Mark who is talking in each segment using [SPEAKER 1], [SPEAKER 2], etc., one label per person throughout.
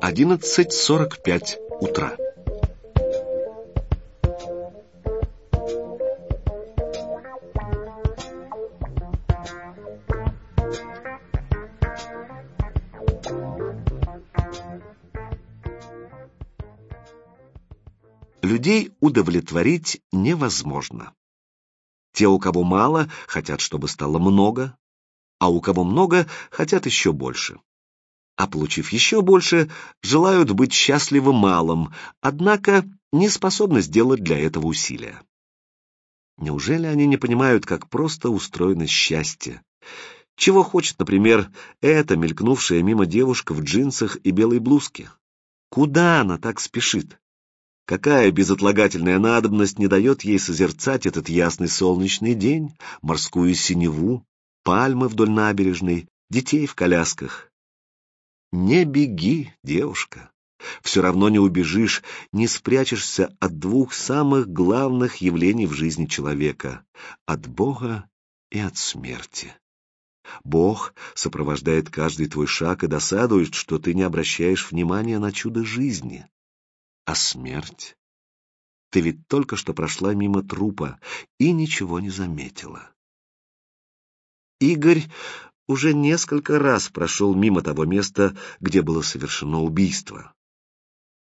[SPEAKER 1] 11.45 утра. Людей удовлетворить невозможно. Те, у кого мало, хотят, чтобы стало много, а у кого много, хотят еще больше. А получив еще больше, желают быть счастливы малым, однако не способны сделать для этого усилия. Неужели они не понимают, как просто устроено счастье? Чего хочет, например, эта мелькнувшая мимо девушка в джинсах и белой блузке? Куда она так спешит? Какая безотлагательная надобность не дает ей созерцать этот ясный солнечный день, морскую синеву, пальмы вдоль набережной, детей в колясках? Не беги, девушка. Все равно не убежишь, не спрячешься от двух самых главных явлений в жизни человека — от Бога и от смерти. Бог сопровождает каждый твой шаг и досадует, что ты не обращаешь внимания на чудо жизни. А смерть? Ты ведь только что прошла мимо трупа и ничего не заметила. Игорь уже несколько раз прошел мимо того места, где было совершено убийство.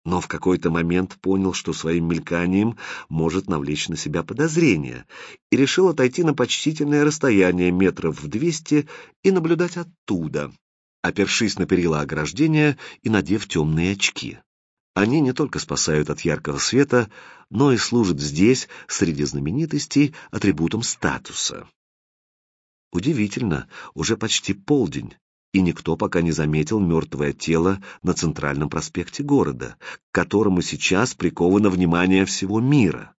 [SPEAKER 1] Но в какой-то момент понял, что своим мельканием может навлечь на себя подозрения, и решил отойти на почтительное расстояние метров в двести и наблюдать оттуда, опершись на перила ограждения и надев темные очки. Они не только спасают от яркого света, но и служат здесь, среди знаменитостей, атрибутом статуса. Удивительно, уже почти полдень, и никто пока не заметил мертвое тело на центральном проспекте города, к которому сейчас приковано внимание всего мира.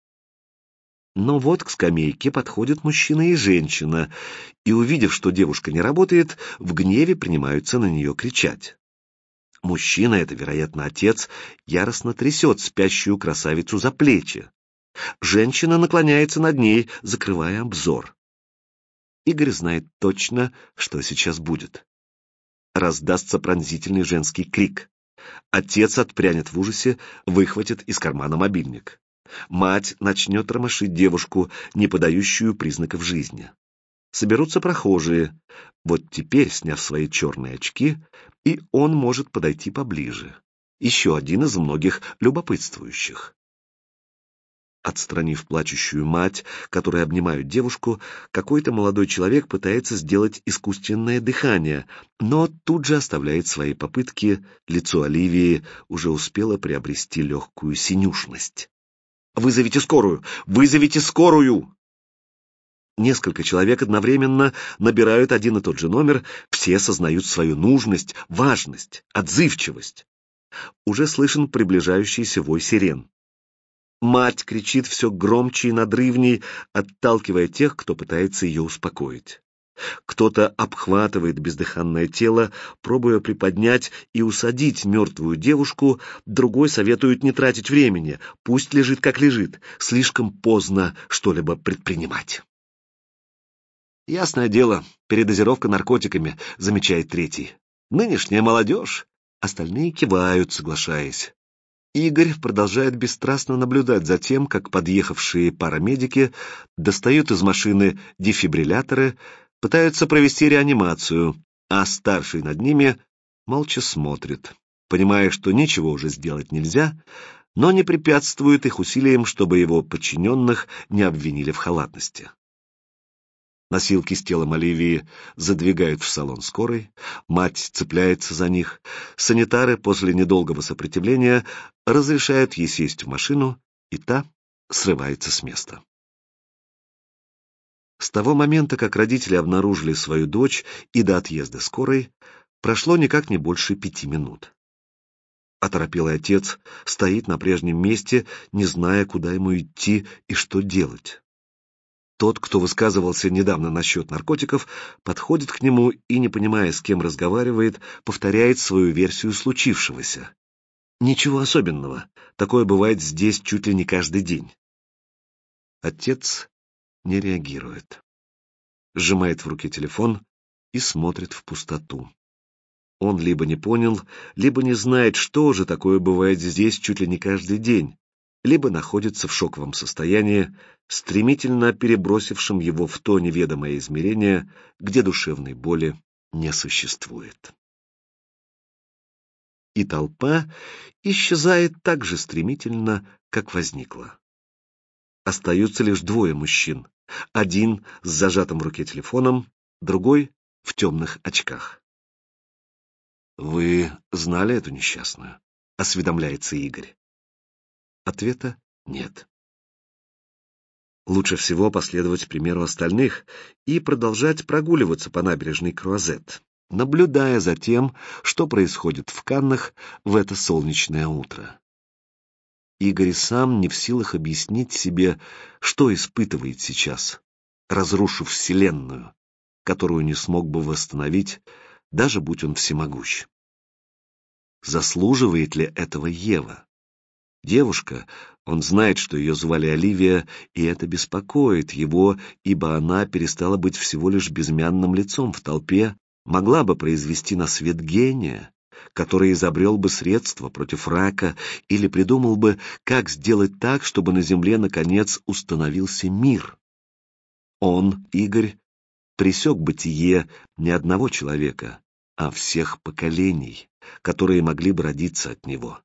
[SPEAKER 1] Но вот к скамейке подходят мужчина и женщина, и, увидев, что девушка не работает, в гневе принимаются на нее кричать. Мужчина, это, вероятно, отец, яростно трясет спящую красавицу за плечи. Женщина наклоняется над ней, закрывая обзор. Игорь знает точно, что сейчас будет. Раздастся пронзительный женский крик. Отец отпрянет в ужасе, выхватит из кармана мобильник. Мать начнет ромашить девушку, не подающую признаков жизни соберутся прохожие. Вот теперь, сняв свои черные очки, и он может подойти поближе. Еще один из многих любопытствующих. Отстранив плачущую мать, которая обнимает девушку, какой-то молодой человек пытается сделать искусственное дыхание, но тут же оставляет свои попытки, лицо Оливии уже успело приобрести легкую синюшность. «Вызовите скорую! Вызовите скорую!» Несколько человек одновременно набирают один и тот же номер, все сознают свою нужность, важность, отзывчивость. Уже слышен приближающийся вой сирен. Мать кричит все громче и надрывней, отталкивая тех, кто пытается ее успокоить. Кто-то обхватывает бездыханное тело, пробуя приподнять и усадить мертвую девушку, другой советует не тратить времени, пусть лежит как лежит, слишком поздно что-либо предпринимать. Ясное дело, передозировка наркотиками, замечает третий. Нынешняя молодежь. Остальные кивают, соглашаясь. Игорь продолжает бесстрастно наблюдать за тем, как подъехавшие парамедики достают из машины дефибрилляторы, пытаются провести реанимацию, а старший над ними молча смотрит, понимая, что ничего уже сделать нельзя, но не препятствует их усилиям, чтобы его подчиненных не обвинили в халатности. Носилки с телом Оливии задвигают в салон скорой, мать цепляется за них, санитары после недолгого сопротивления разрешают ей сесть в машину, и та срывается с места. С того момента, как родители обнаружили свою дочь и до отъезда скорой, прошло никак не больше пяти минут. Оторопелый отец стоит на прежнем месте, не зная, куда ему идти и что делать. Тот, кто высказывался недавно насчет наркотиков, подходит к нему и, не понимая, с кем разговаривает, повторяет свою версию случившегося. Ничего особенного, такое бывает здесь чуть ли не каждый день. Отец не реагирует. Сжимает в руке телефон и смотрит в пустоту. Он либо не понял, либо не знает, что же такое бывает здесь чуть ли не каждый день, либо находится в шоковом состоянии, стремительно перебросившем его в то неведомое измерение, где душевной боли не существует. И толпа исчезает так же стремительно, как возникла. Остаются лишь двое мужчин, один с зажатым в руке телефоном, другой в темных очках. «Вы знали эту несчастную?» — осведомляется Игорь. Ответа нет. Лучше всего последовать примеру остальных и продолжать прогуливаться по набережной Круазет, наблюдая за тем, что происходит в Каннах в это солнечное утро. Игорь сам не в силах объяснить себе, что испытывает сейчас, разрушив Вселенную, которую не смог бы восстановить, даже будь он всемогущ. Заслуживает ли этого Ева? Девушка, он знает, что ее звали Оливия, и это беспокоит его, ибо она перестала быть всего лишь безмянным лицом в толпе, могла бы произвести на свет гения, который изобрел бы средства против рака или придумал бы, как сделать так, чтобы на Земле наконец установился мир. Он, Игорь, пресек бытие не одного человека, а всех поколений, которые могли бы родиться от него.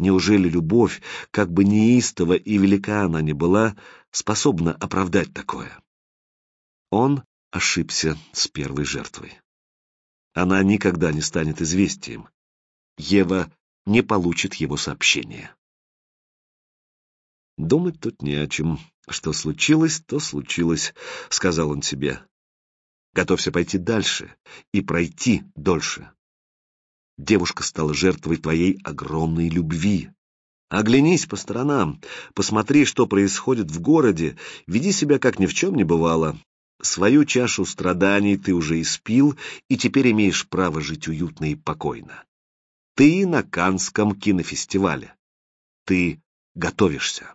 [SPEAKER 1] Неужели любовь, как бы неистова и велика она ни была, способна оправдать такое? Он ошибся с первой жертвой. Она никогда не станет известием. Ева не получит его сообщения. Думать тут не о чем. Что случилось, то случилось, — сказал он себе. Готовься пойти дальше и пройти дольше. Девушка стала жертвой твоей огромной любви. Оглянись по сторонам, посмотри, что происходит в городе, веди себя, как ни в чем не бывало. Свою чашу страданий ты уже испил, и теперь имеешь право жить уютно и покойно. Ты на Канском кинофестивале. Ты готовишься.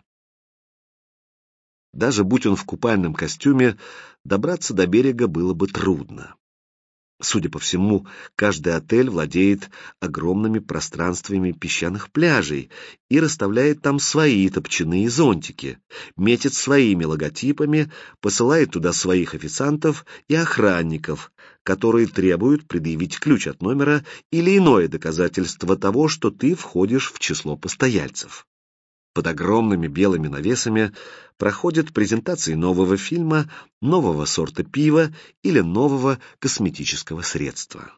[SPEAKER 1] Даже будь он в купальном костюме, добраться до берега было бы трудно. Судя по всему, каждый отель владеет огромными пространствами песчаных пляжей и расставляет там свои топчаные зонтики, метит своими логотипами, посылает туда своих официантов и охранников, которые требуют предъявить ключ от номера или иное доказательство того, что ты входишь в число постояльцев. Под огромными белыми навесами проходят презентации нового фильма, нового сорта пива или нового косметического средства.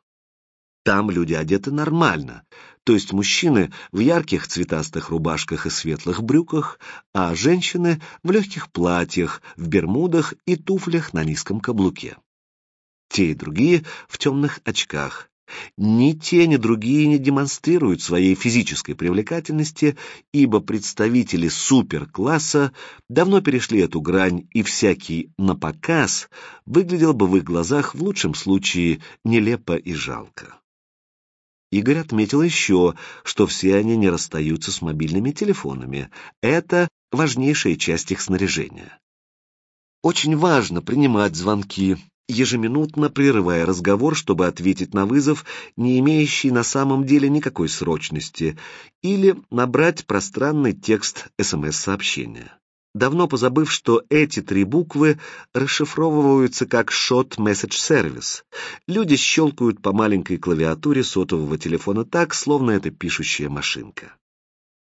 [SPEAKER 1] Там люди одеты нормально, то есть мужчины в ярких цветастых рубашках и светлых брюках, а женщины в легких платьях, в бермудах и туфлях на низком каблуке. Те и другие в темных очках, ни те, ни другие не демонстрируют своей физической привлекательности, ибо представители суперкласса давно перешли эту грань, и всякий напоказ выглядел бы в их глазах в лучшем случае нелепо и жалко. Игорь отметил еще, что все они не расстаются с мобильными телефонами. Это важнейшая часть их снаряжения. Очень важно принимать звонки, ежеминутно прерывая разговор, чтобы ответить на вызов, не имеющий на самом деле никакой срочности, или набрать пространный текст СМС-сообщения. Давно позабыв, что эти три буквы расшифровываются как Short Message Service, люди щелкают по маленькой клавиатуре сотового телефона так, словно это пишущая машинка.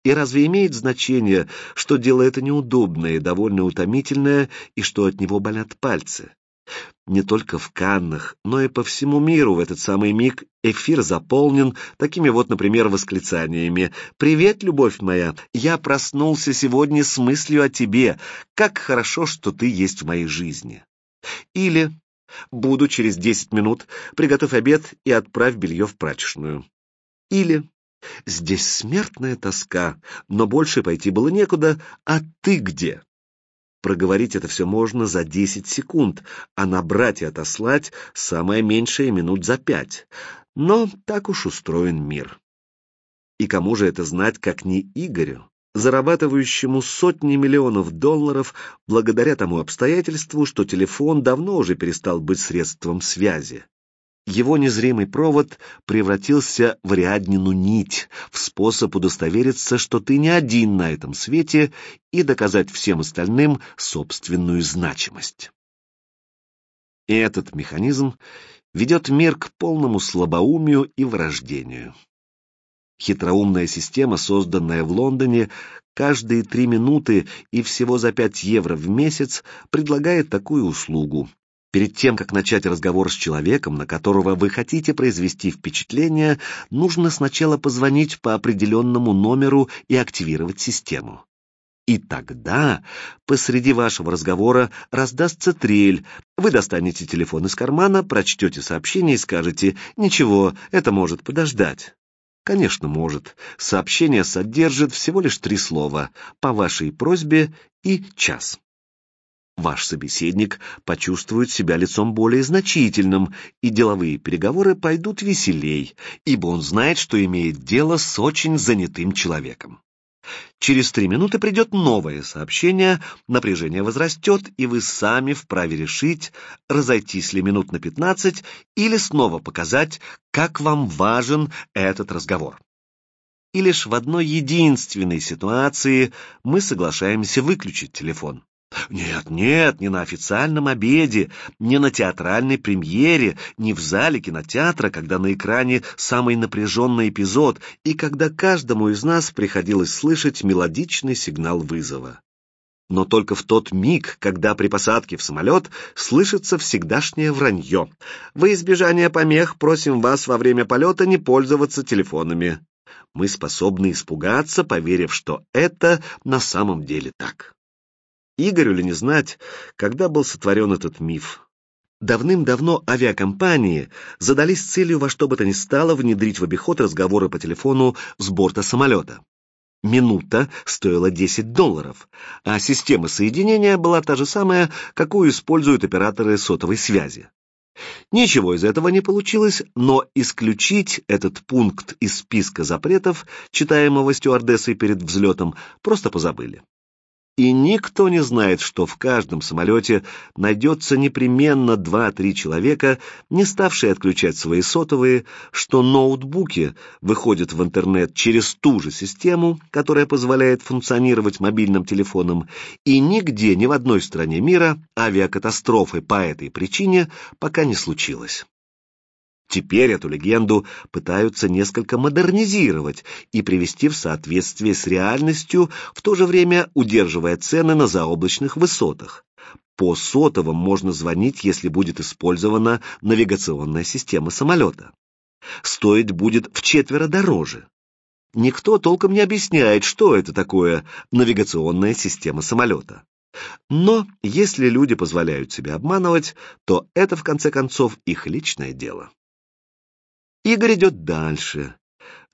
[SPEAKER 1] И разве имеет значение, что дело это неудобное и довольно утомительное, и что от него болят пальцы? Не только в Каннах, но и по всему миру в этот самый миг эфир заполнен такими вот, например, восклицаниями «Привет, любовь моя! Я проснулся сегодня с мыслью о тебе. Как хорошо, что ты есть в моей жизни!» Или «Буду через десять минут, приготовь обед и отправь белье в прачечную». Или «Здесь смертная тоска, но больше пойти было некуда, а ты где?» Проговорить это все можно за 10 секунд, а набрать и отослать самое меньшее минут за пять. Но так уж устроен мир. И кому же это знать, как не Игорю, зарабатывающему сотни миллионов долларов благодаря тому обстоятельству, что телефон давно уже перестал быть средством связи. Его незримый провод превратился в Ариаднину нить, в способ удостовериться, что ты не один на этом свете, и доказать всем остальным собственную значимость. И этот механизм ведет мир к полному слабоумию и врождению. Хитроумная система, созданная в Лондоне, каждые три минуты и всего за пять евро в месяц предлагает такую услугу Перед тем, как начать разговор с человеком, на которого вы хотите произвести впечатление, нужно сначала позвонить по определенному номеру и активировать систему. И тогда посреди вашего разговора раздастся трель. Вы достанете телефон из кармана, прочтете сообщение и скажете «Ничего, это может подождать». Конечно, может. Сообщение содержит всего лишь три слова «по вашей просьбе» и «час» ваш собеседник почувствует себя лицом более значительным, и деловые переговоры пойдут веселей, ибо он знает, что имеет дело с очень занятым человеком. Через три минуты придет новое сообщение, напряжение возрастет, и вы сами вправе решить, разойтись ли минут на пятнадцать или снова показать, как вам важен этот разговор. И лишь в одной единственной ситуации мы соглашаемся выключить телефон. Нет, нет, не на официальном обеде, не на театральной премьере, не в зале кинотеатра, когда на экране самый напряженный эпизод и когда каждому из нас приходилось слышать мелодичный сигнал вызова. Но только в тот миг, когда при посадке в самолет слышится всегдашнее вранье. Во избежание помех просим вас во время полета не пользоваться телефонами. Мы способны испугаться, поверив, что это на самом деле так. Игорю ли не знать, когда был сотворен этот миф? Давным-давно авиакомпании задались целью во что бы то ни стало внедрить в обиход разговоры по телефону с борта самолета. Минута стоила 10 долларов, а система соединения была та же самая, какую используют операторы сотовой связи. Ничего из этого не получилось, но исключить этот пункт из списка запретов, читаемого стюардессой перед взлетом, просто позабыли. И никто не знает, что в каждом самолете найдется непременно два-три человека, не ставшие отключать свои сотовые, что ноутбуки выходят в интернет через ту же систему, которая позволяет функционировать мобильным телефоном, и нигде, ни в одной стране мира авиакатастрофы по этой причине пока не случилось. Теперь эту легенду пытаются несколько модернизировать и привести в соответствие с реальностью, в то же время удерживая цены на заоблачных высотах. По сотовым можно звонить, если будет использована навигационная система самолета. Стоить будет в четверо дороже. Никто толком не объясняет, что это такое навигационная система самолета. Но если люди позволяют себя обманывать, то это, в конце концов, их личное дело. Игорь идет дальше.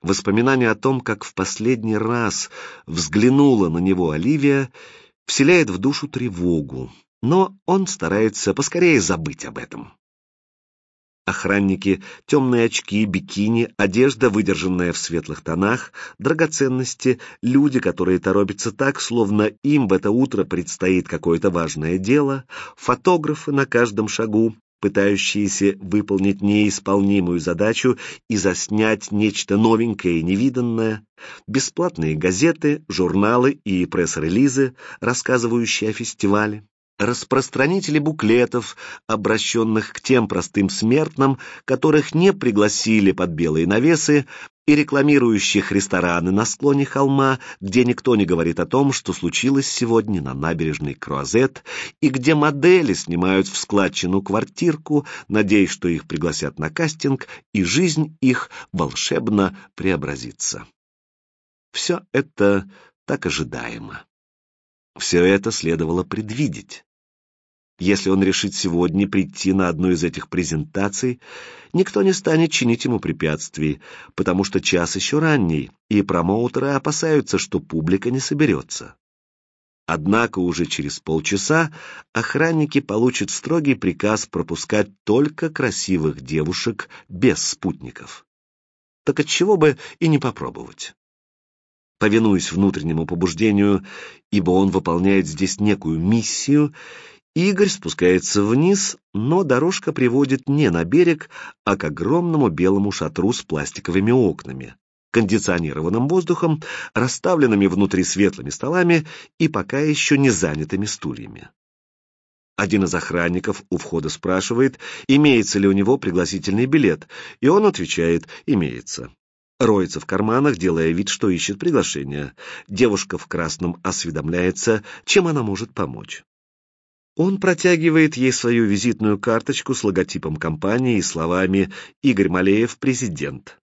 [SPEAKER 1] Воспоминание о том, как в последний раз взглянула на него Оливия, вселяет в душу тревогу, но он старается поскорее забыть об этом. Охранники, темные очки, бикини, одежда, выдержанная в светлых тонах, драгоценности, люди, которые торопятся так, словно им в это утро предстоит какое-то важное дело, фотографы на каждом шагу, пытающиеся выполнить неисполнимую задачу и заснять нечто новенькое и невиданное, бесплатные газеты, журналы и пресс-релизы, рассказывающие о фестивале, распространители буклетов, обращенных к тем простым смертным, которых не пригласили под белые навесы, и рекламирующих рестораны на склоне холма, где никто не говорит о том, что случилось сегодня на набережной Круазет, и где модели снимают в складчину квартирку, надеясь, что их пригласят на кастинг, и жизнь их волшебно преобразится. Все это так ожидаемо. Все это следовало предвидеть. Если он решит сегодня прийти на одну из этих презентаций, никто не станет чинить ему препятствий, потому что час еще ранний, и промоутеры опасаются, что публика не соберется. Однако уже через полчаса охранники получат строгий приказ пропускать только красивых девушек без спутников. Так отчего бы и не попробовать? Повинуясь внутреннему побуждению, ибо он выполняет здесь некую миссию, Игорь спускается вниз, но дорожка приводит не на берег, а к огромному белому шатру с пластиковыми окнами, кондиционированным воздухом, расставленными внутри светлыми столами и пока еще не занятыми стульями. Один из охранников у входа спрашивает, имеется ли у него пригласительный билет, и он отвечает «имеется». Роется в карманах, делая вид, что ищет приглашение. Девушка в красном осведомляется, чем она может помочь. Он протягивает ей свою визитную карточку с логотипом компании и словами «Игорь Малеев, президент».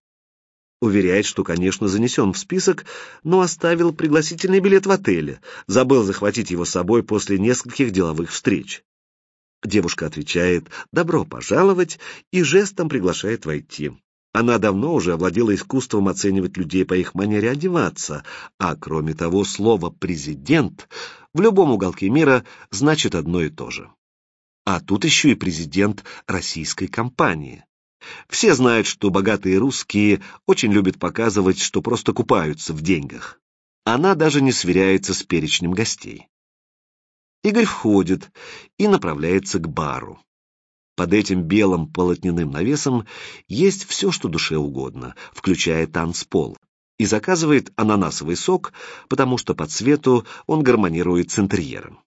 [SPEAKER 1] Уверяет, что, конечно, занесен в список, но оставил пригласительный билет в отеле, забыл захватить его с собой после нескольких деловых встреч. Девушка отвечает «добро пожаловать» и жестом приглашает войти. Она давно уже овладела искусством оценивать людей по их манере одеваться, а кроме того, слово «президент» в любом уголке мира значит одно и то же. А тут еще и президент российской компании. Все знают, что богатые русские очень любят показывать, что просто купаются в деньгах. Она даже не сверяется с перечнем гостей. Игорь входит и направляется к бару. Под этим белым полотняным навесом есть все, что душе угодно, включая танцпол, и заказывает ананасовый сок, потому что по цвету он гармонирует с интерьером.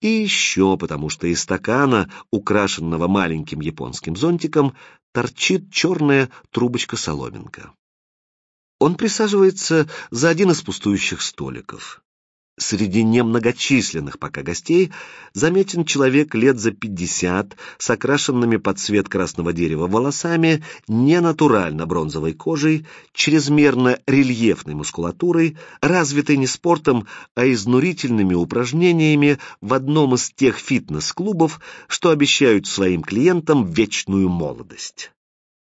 [SPEAKER 1] И еще потому, что из стакана, украшенного маленьким японским зонтиком, торчит черная трубочка-соломинка. Он присаживается за один из пустующих столиков. Среди немногочисленных пока гостей заметен человек лет за пятьдесят с окрашенными под цвет красного дерева волосами, ненатурально бронзовой кожей, чрезмерно рельефной мускулатурой, развитой не спортом, а изнурительными упражнениями в одном из тех фитнес-клубов, что обещают своим клиентам вечную молодость.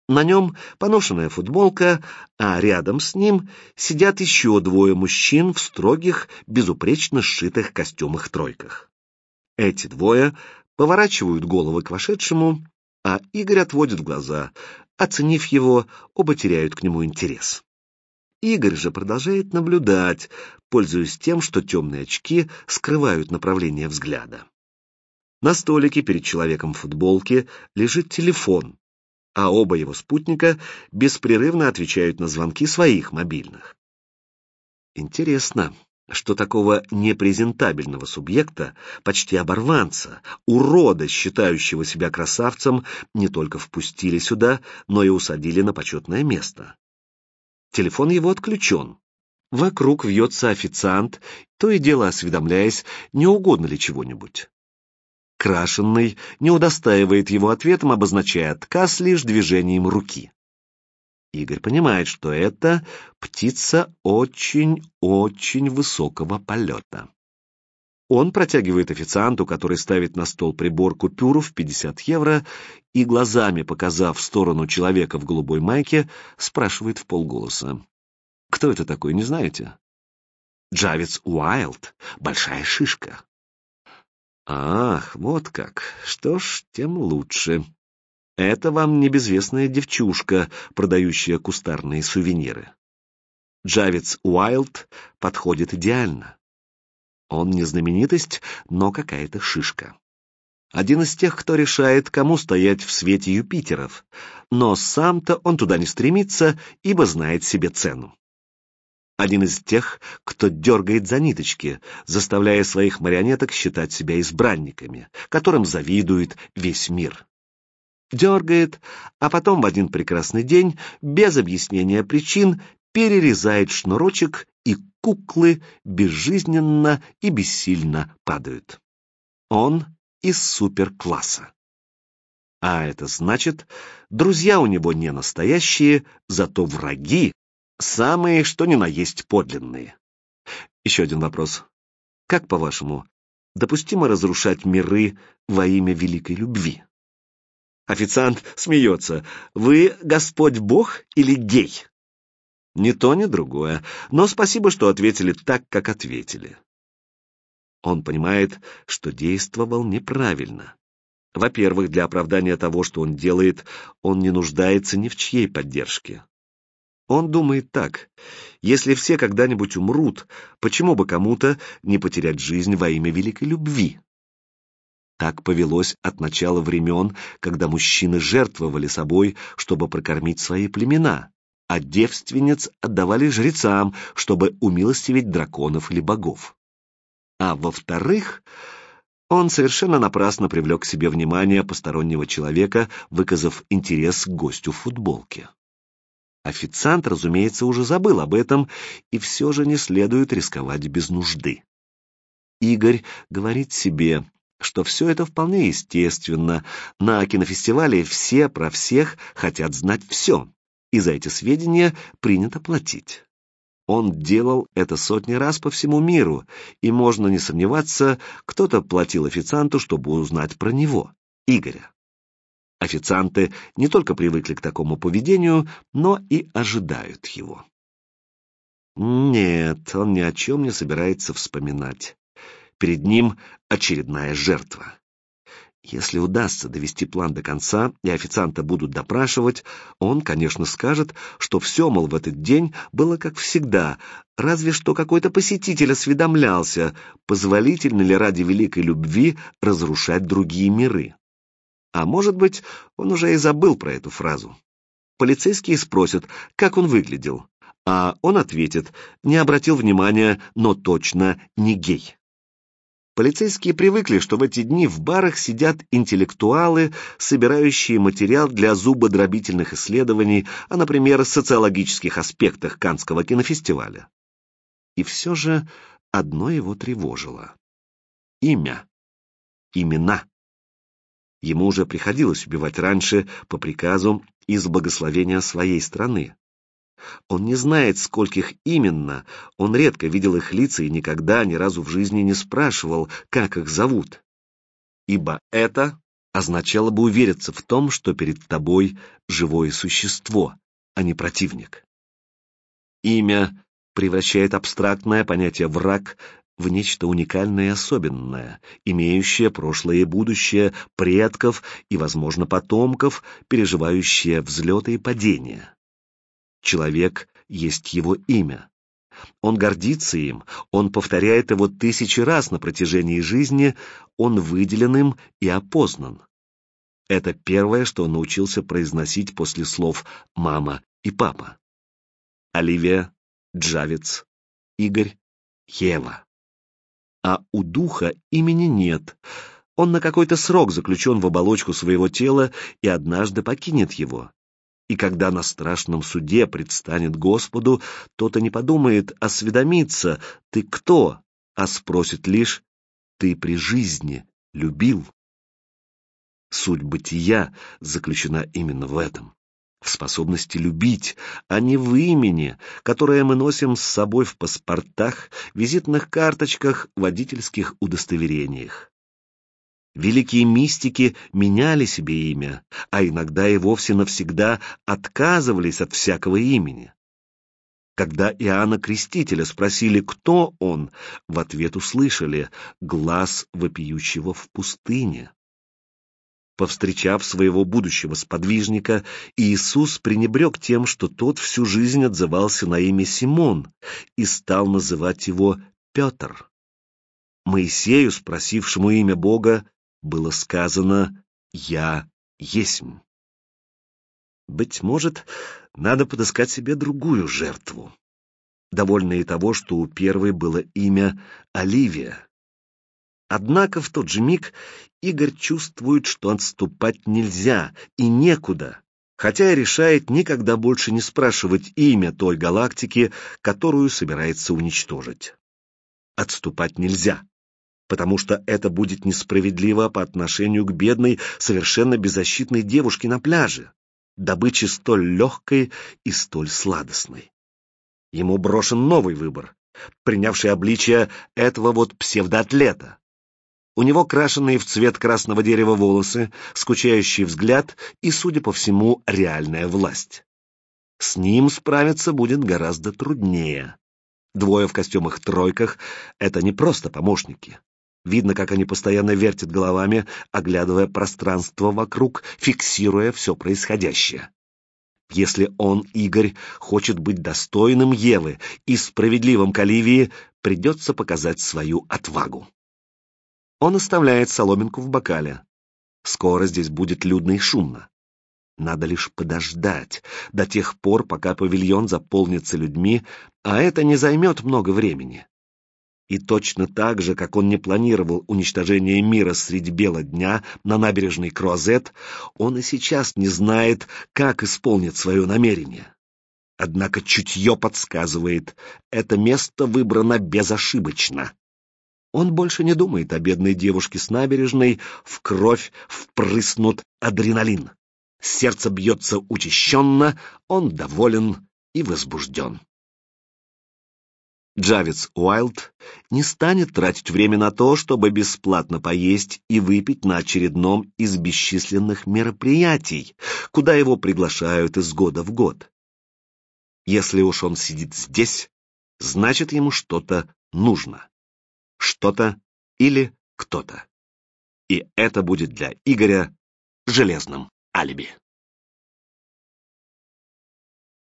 [SPEAKER 1] На нем поношенная футболка, а рядом с ним сидят еще двое мужчин в строгих, безупречно сшитых костюмах-тройках. Эти двое поворачивают головы к вошедшему, а Игорь отводит глаза. Оценив его, оба теряют к нему интерес. Игорь же продолжает наблюдать, пользуясь тем, что темные очки скрывают направление взгляда. На столике перед человеком в футболке лежит телефон, а оба его спутника беспрерывно отвечают на звонки своих мобильных. Интересно, что такого непрезентабельного субъекта, почти оборванца, урода, считающего себя красавцем, не только впустили сюда, но и усадили на почетное место. Телефон его отключен. Вокруг вьется официант, то и дело осведомляясь, не угодно ли чего-нибудь. Крашенный не удостаивает его ответом, обозначая отказ лишь движением руки. Игорь понимает, что это птица очень-очень высокого полета. Он протягивает официанту, который ставит на стол прибор купюру в 50 евро, и глазами, показав в сторону человека в голубой майке, спрашивает в полголоса. «Кто это такой, не знаете?» «Джавец Уайлд, большая шишка». Ах, вот как. Что ж, тем лучше. Это вам не безвестная девчушка, продающая кустарные сувениры. Джавец Уайлд подходит идеально. Он не знаменитость, но какая-то шишка. Один из тех, кто решает, кому стоять в свете Юпитеров, но сам-то он туда не стремится, ибо знает себе цену один из тех, кто дергает за ниточки, заставляя своих марионеток считать себя избранниками, которым завидует весь мир. Дергает, а потом в один прекрасный день, без объяснения причин, перерезает шнурочек, и куклы безжизненно и бессильно падают. Он из суперкласса. А это значит, друзья у него не настоящие, зато враги Самые, что ни на есть, подлинные. Еще один вопрос. Как, по-вашему, допустимо разрушать миры во имя великой любви? Официант смеется. Вы Господь Бог или гей? Ни то, ни другое. Но спасибо, что ответили так, как ответили. Он понимает, что действовал неправильно. Во-первых, для оправдания того, что он делает, он не нуждается ни в чьей поддержке. Он думает так. Если все когда-нибудь умрут, почему бы кому-то не потерять жизнь во имя великой любви? Так повелось от начала времен, когда мужчины жертвовали собой, чтобы прокормить свои племена, а девственниц отдавали жрецам, чтобы умилостивить драконов или богов. А во-вторых, он совершенно напрасно привлек к себе внимание постороннего человека, выказав интерес к гостю в футболке. Официант, разумеется, уже забыл об этом, и все же не следует рисковать без нужды. Игорь говорит себе, что все это вполне естественно. На кинофестивале все про всех хотят знать все, и за эти сведения принято платить. Он делал это сотни раз по всему миру, и можно не сомневаться, кто-то платил официанту, чтобы узнать про него, Игоря. Официанты не только привыкли к такому поведению, но и ожидают его. Нет, он ни о чем не собирается вспоминать. Перед ним очередная жертва. Если удастся довести план до конца и официанта будут допрашивать, он, конечно, скажет, что все, мол, в этот день было как всегда, разве что какой-то посетитель осведомлялся, позволительно ли ради великой любви разрушать другие миры. А может быть, он уже и забыл про эту фразу. Полицейские спросят, как он выглядел, а он ответит, не обратил внимания, но точно не гей. Полицейские привыкли, что в эти дни в барах сидят интеллектуалы, собирающие материал для зубодробительных исследований о, например, социологических аспектах Канского кинофестиваля. И все же одно его тревожило. Имя. Имена. Ему уже приходилось убивать раньше по приказу из благословения своей страны. Он не знает, скольких именно, он редко видел их лица и никогда ни разу в жизни не спрашивал, как их зовут. Ибо это означало бы увериться в том, что перед тобой живое существо, а не противник. Имя превращает абстрактное понятие «враг» в нечто уникальное и особенное, имеющее прошлое и будущее предков и, возможно, потомков, переживающее взлеты и падения. Человек есть его имя. Он гордится им, он повторяет его тысячи раз на протяжении жизни, он выделен им и опознан. Это первое, что он научился произносить после слов «мама» и «папа». Оливия, Джавец, Игорь, Ева. А у духа имени нет. Он на какой-то срок заключен в оболочку своего тела и однажды покинет его. И когда на страшном суде предстанет Господу, тот и не подумает осведомиться, ты кто, а спросит лишь, ты при жизни любил. Суть бытия заключена именно в этом, в способности любить, а не в имени, которое мы носим с собой в паспортах, визитных карточках, водительских удостоверениях. Великие мистики меняли себе имя, а иногда и вовсе навсегда отказывались от всякого имени. Когда Иоанна Крестителя спросили, кто он, в ответ услышали «глаз вопиющего в пустыне». Повстречав своего будущего сподвижника, Иисус пренебрег тем, что тот всю жизнь отзывался на имя Симон и стал называть его Петр. Моисею, спросившему имя Бога, было сказано «Я есмь». Быть может, надо подыскать себе другую жертву. Довольно и того, что у первой было имя Оливия. Однако в тот же миг Игорь чувствует, что отступать нельзя и некуда, хотя и решает никогда больше не спрашивать имя той галактики, которую собирается уничтожить. Отступать нельзя потому что это будет несправедливо по отношению к бедной, совершенно беззащитной девушке на пляже, добыче столь легкой и столь сладостной. Ему брошен новый выбор, принявший обличие этого вот псевдоатлета. У него крашеные в цвет красного дерева волосы, скучающий взгляд и, судя по всему, реальная власть. С ним справиться будет гораздо труднее. Двое в костюмах-тройках — это не просто помощники. Видно, как они постоянно вертят головами, оглядывая пространство вокруг, фиксируя все происходящее. Если он, Игорь, хочет быть достойным Евы и справедливым к Оливии, придется показать свою отвагу. Он оставляет соломинку в бокале. Скоро здесь будет людно и шумно. Надо лишь подождать до тех пор, пока павильон заполнится людьми, а это не займет много времени. И точно так же, как он не планировал уничтожение мира среди бела дня на набережной Круазет, он и сейчас не знает, как исполнит свое намерение. Однако чутье подсказывает, это место выбрано безошибочно. Он больше не думает о бедной девушке с набережной, в кровь впрыснут адреналин. Сердце бьется учащенно, он доволен и возбужден. Джавец Уайлд не станет тратить время на то, чтобы бесплатно поесть и выпить на очередном из бесчисленных мероприятий, куда его приглашают из года в год. Если уж он сидит здесь, значит ему что-то нужно. Что-то или кто-то. И это будет для Игоря железным алиби.